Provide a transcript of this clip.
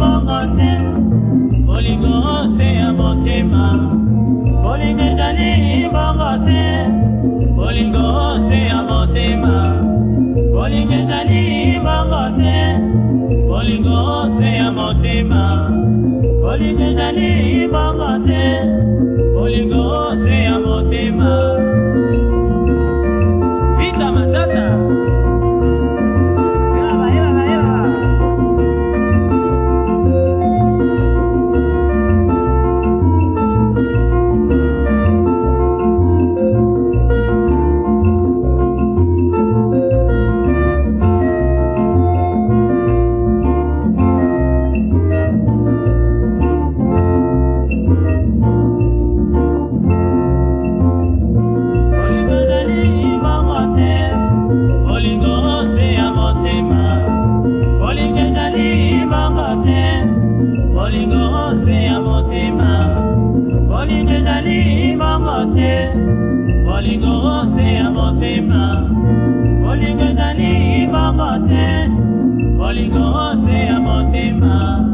bongo te bolingo se ya motema bolingo ezali bongo te bolingo se ya motema bolingo ezali bongo te bolingo se ya motema bolingo ezali bongo te bolingo ose ya motema bolingo ezali bongo te bolingo ose ya motema